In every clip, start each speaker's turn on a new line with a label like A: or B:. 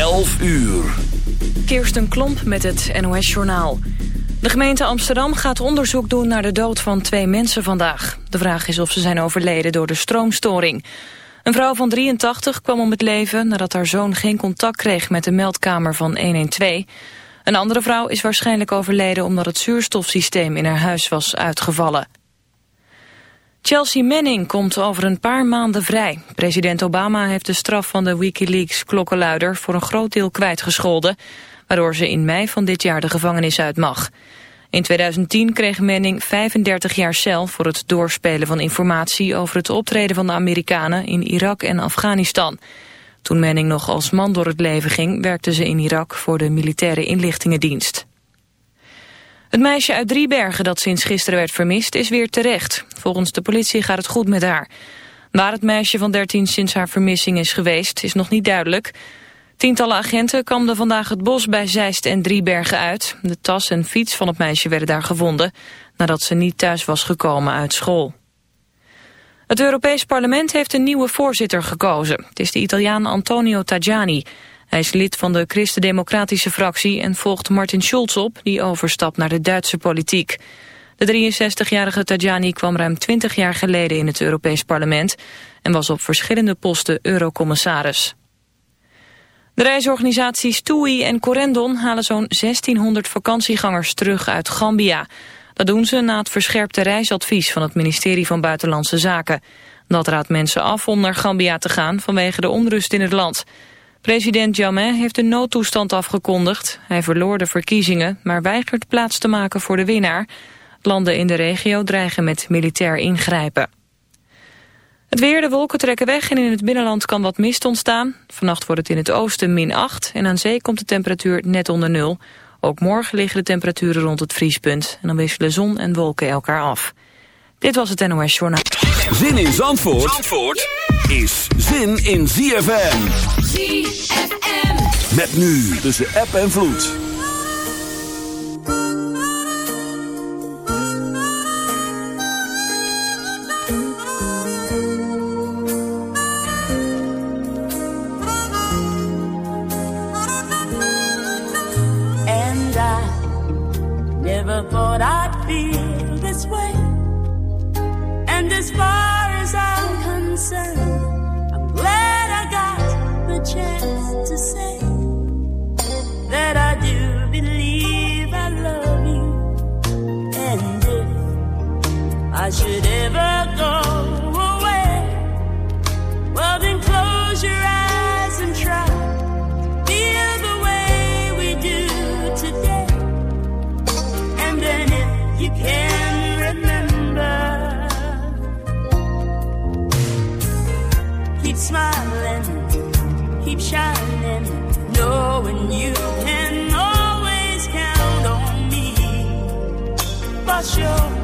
A: 11 uur.
B: Kirsten Klomp met het NOS-journaal. De gemeente Amsterdam gaat onderzoek doen naar de dood van twee mensen vandaag. De vraag is of ze zijn overleden door de stroomstoring. Een vrouw van 83 kwam om het leven nadat haar zoon geen contact kreeg met de meldkamer van 112. Een andere vrouw is waarschijnlijk overleden omdat het zuurstofsysteem in haar huis was uitgevallen. Chelsea Manning komt over een paar maanden vrij. President Obama heeft de straf van de Wikileaks-klokkenluider voor een groot deel kwijtgescholden, waardoor ze in mei van dit jaar de gevangenis uit mag. In 2010 kreeg Manning 35 jaar cel voor het doorspelen van informatie over het optreden van de Amerikanen in Irak en Afghanistan. Toen Manning nog als man door het leven ging, werkte ze in Irak voor de militaire inlichtingendienst. Het meisje uit Driebergen dat sinds gisteren werd vermist is weer terecht. Volgens de politie gaat het goed met haar. Waar het meisje van 13 sinds haar vermissing is geweest is nog niet duidelijk. Tientallen agenten kamden vandaag het bos bij Zeist en Driebergen uit. De tas en fiets van het meisje werden daar gevonden... nadat ze niet thuis was gekomen uit school. Het Europees Parlement heeft een nieuwe voorzitter gekozen. Het is de Italiaan Antonio Tajani... Hij is lid van de Christen-Democratische fractie en volgt Martin Schulz op, die overstapt naar de Duitse politiek. De 63-jarige Tajani kwam ruim 20 jaar geleden in het Europees Parlement en was op verschillende posten eurocommissaris. De reisorganisaties TUI en Corendon halen zo'n 1600 vakantiegangers terug uit Gambia. Dat doen ze na het verscherpte reisadvies van het ministerie van Buitenlandse Zaken. Dat raadt mensen af om naar Gambia te gaan vanwege de onrust in het land. President Jammeh heeft een noodtoestand afgekondigd. Hij verloor de verkiezingen, maar weigert plaats te maken voor de winnaar. Landen in de regio dreigen met militair ingrijpen. Het weer, de wolken trekken weg en in het binnenland kan wat mist ontstaan. Vannacht wordt het in het oosten min 8 en aan zee komt de temperatuur net onder nul. Ook morgen liggen de temperaturen rond het vriespunt en dan wisselen zon en wolken elkaar af. Dit was het NOS Journaal.
A: Zin in Zandvoort, Zandvoort is zin in ZFM.
C: ZFM.
A: Met nu tussen app en vloed.
D: And I never thought I'd feel this way. As far as I'm concerned, I'm glad I got the chance to say that I do believe I love you. And if I should ever go away, well, then smiling, keep shining, knowing you can always count on me. For sure,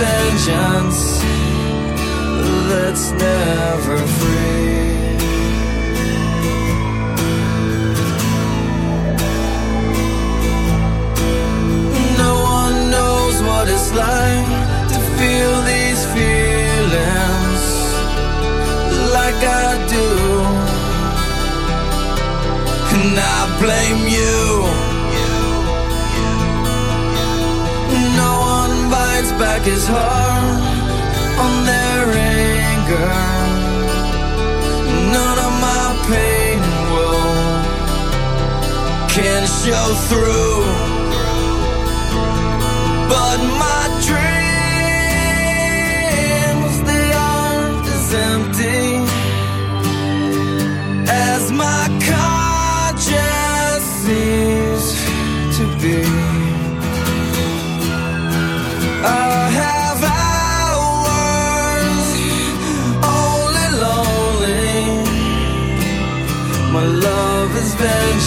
E: vengeance that's never free. like his heart on their anger. None of my pain will can show through, but my dreams they aren't as empty as my conscience seems to be.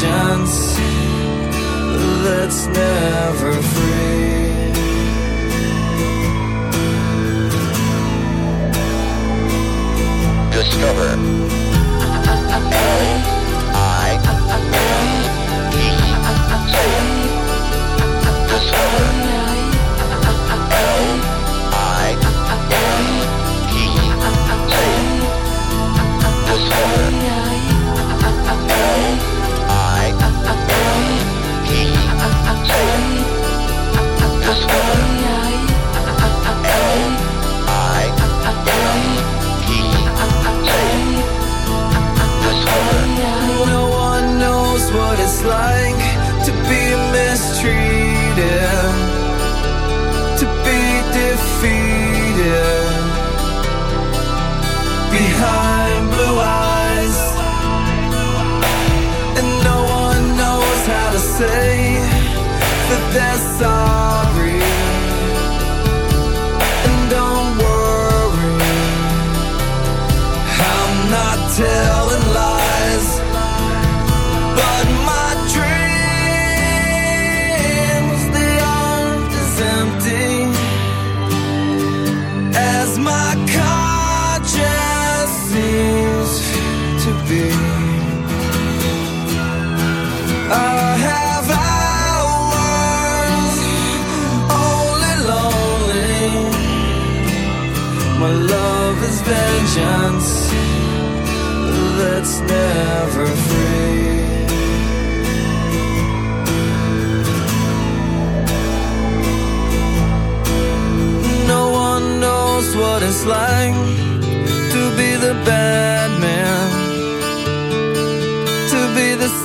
E: patience that's never Hey.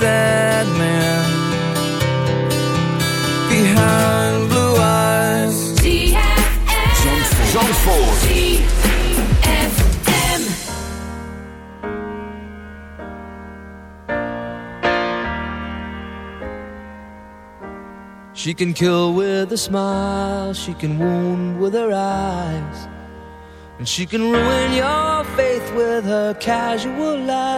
E: sad man behind blue eyes.
F: Zandvoort. Zandvoort.
E: She can kill with a smile, she can wound with her eyes, and she can ruin your faith with her casual lies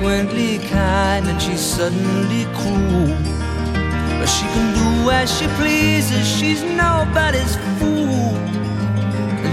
G: Frequently kind and she's suddenly cruel. But she can do as she pleases, she's nobody's fool.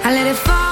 H: I let
F: it fall.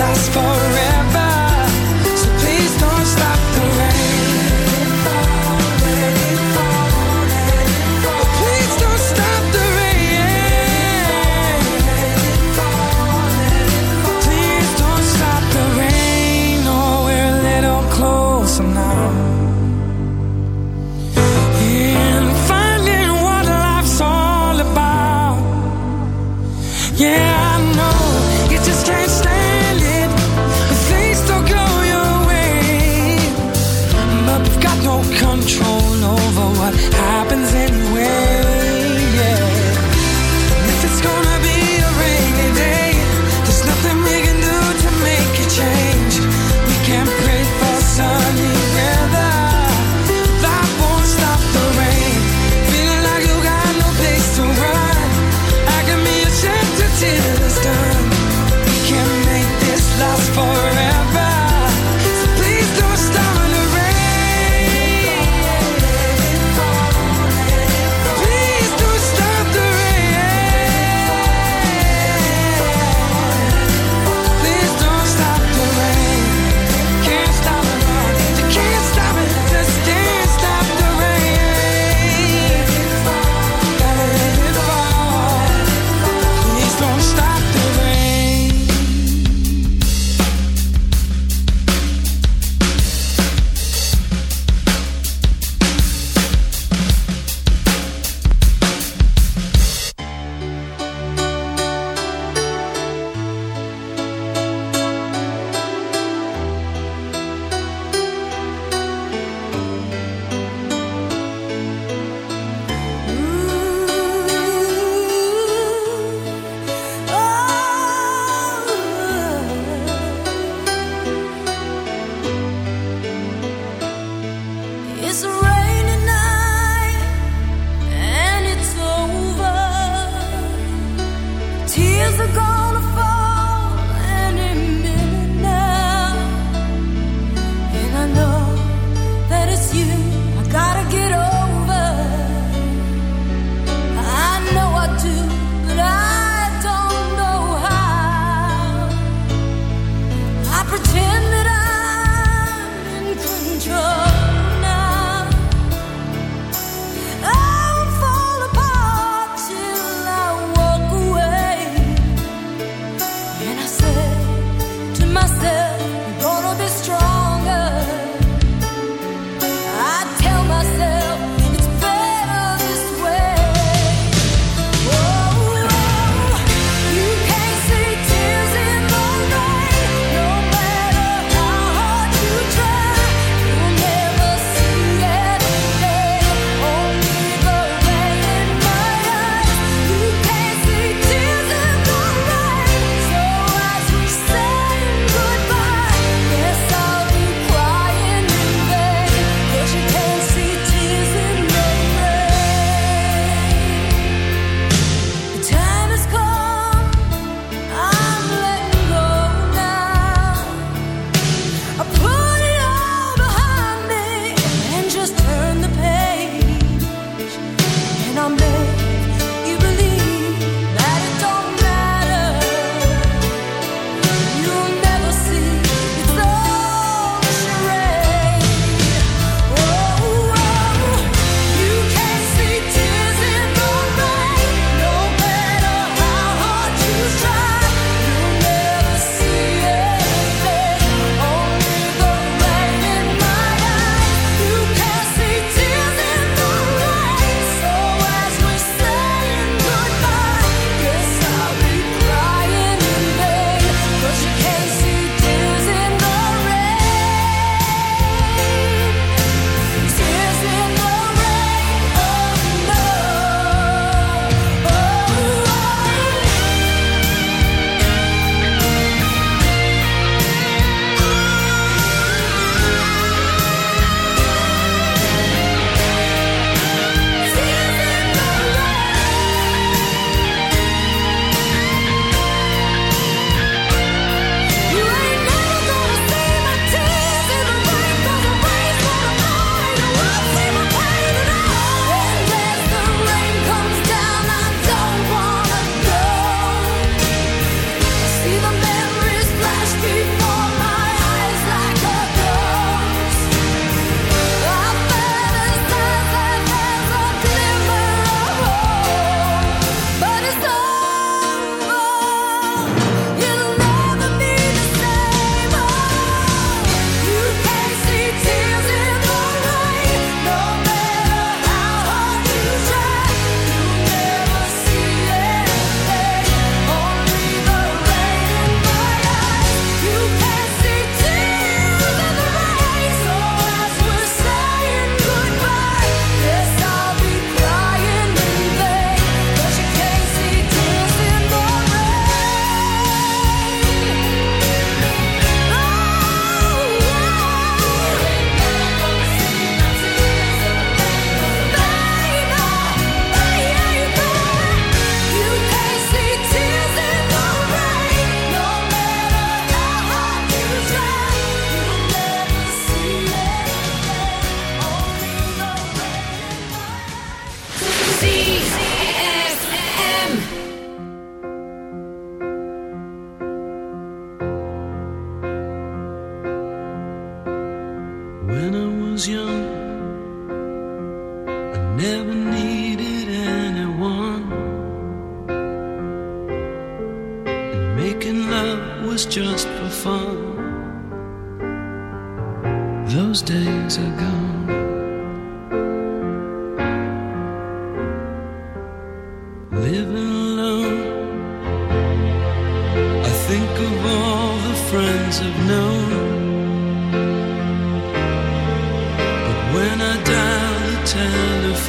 F: last forever.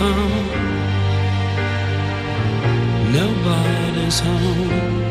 E: Telephone, nobody's home.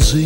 I: sozinho.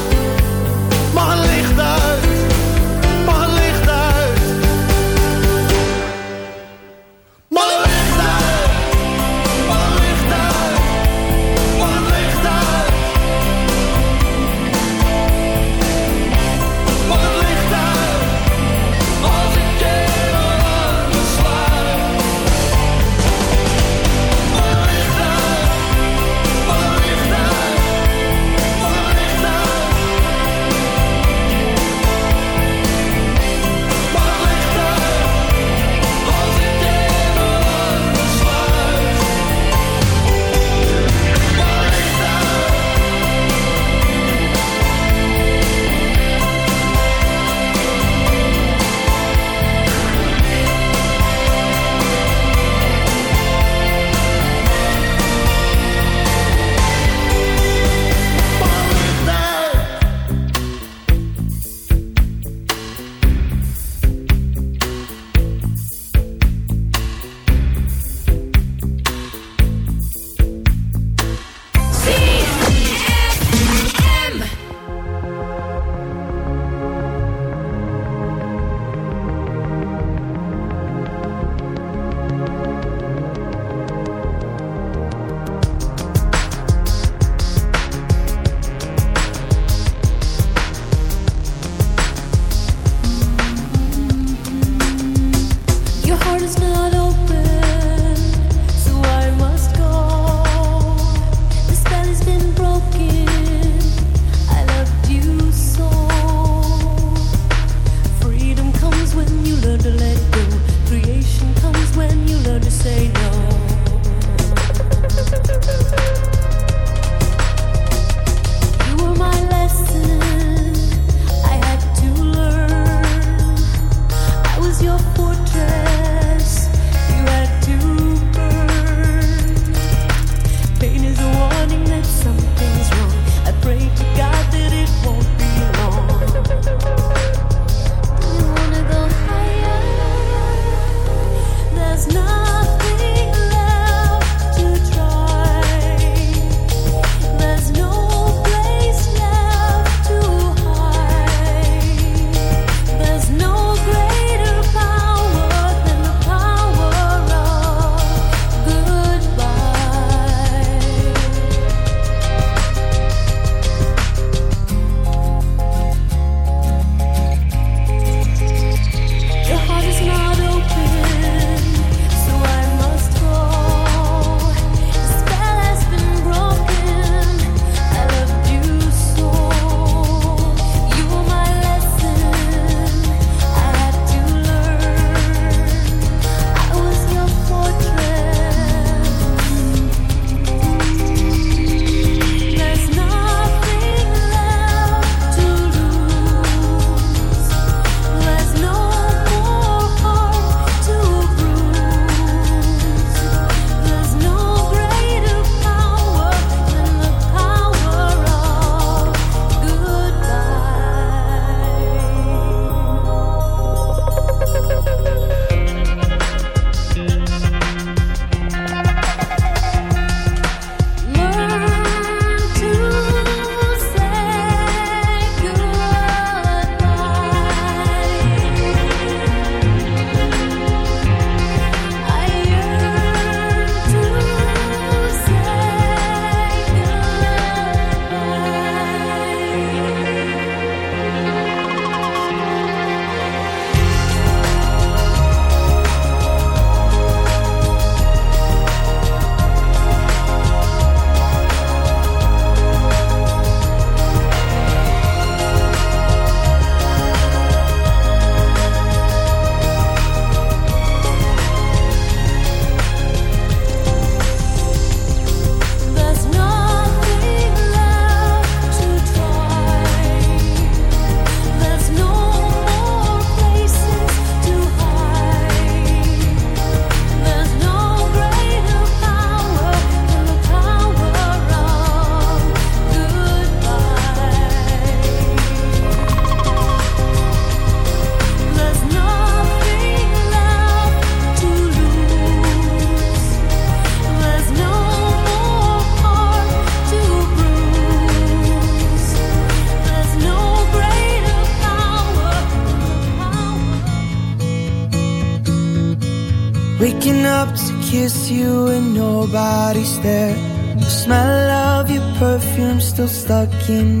H: Stuck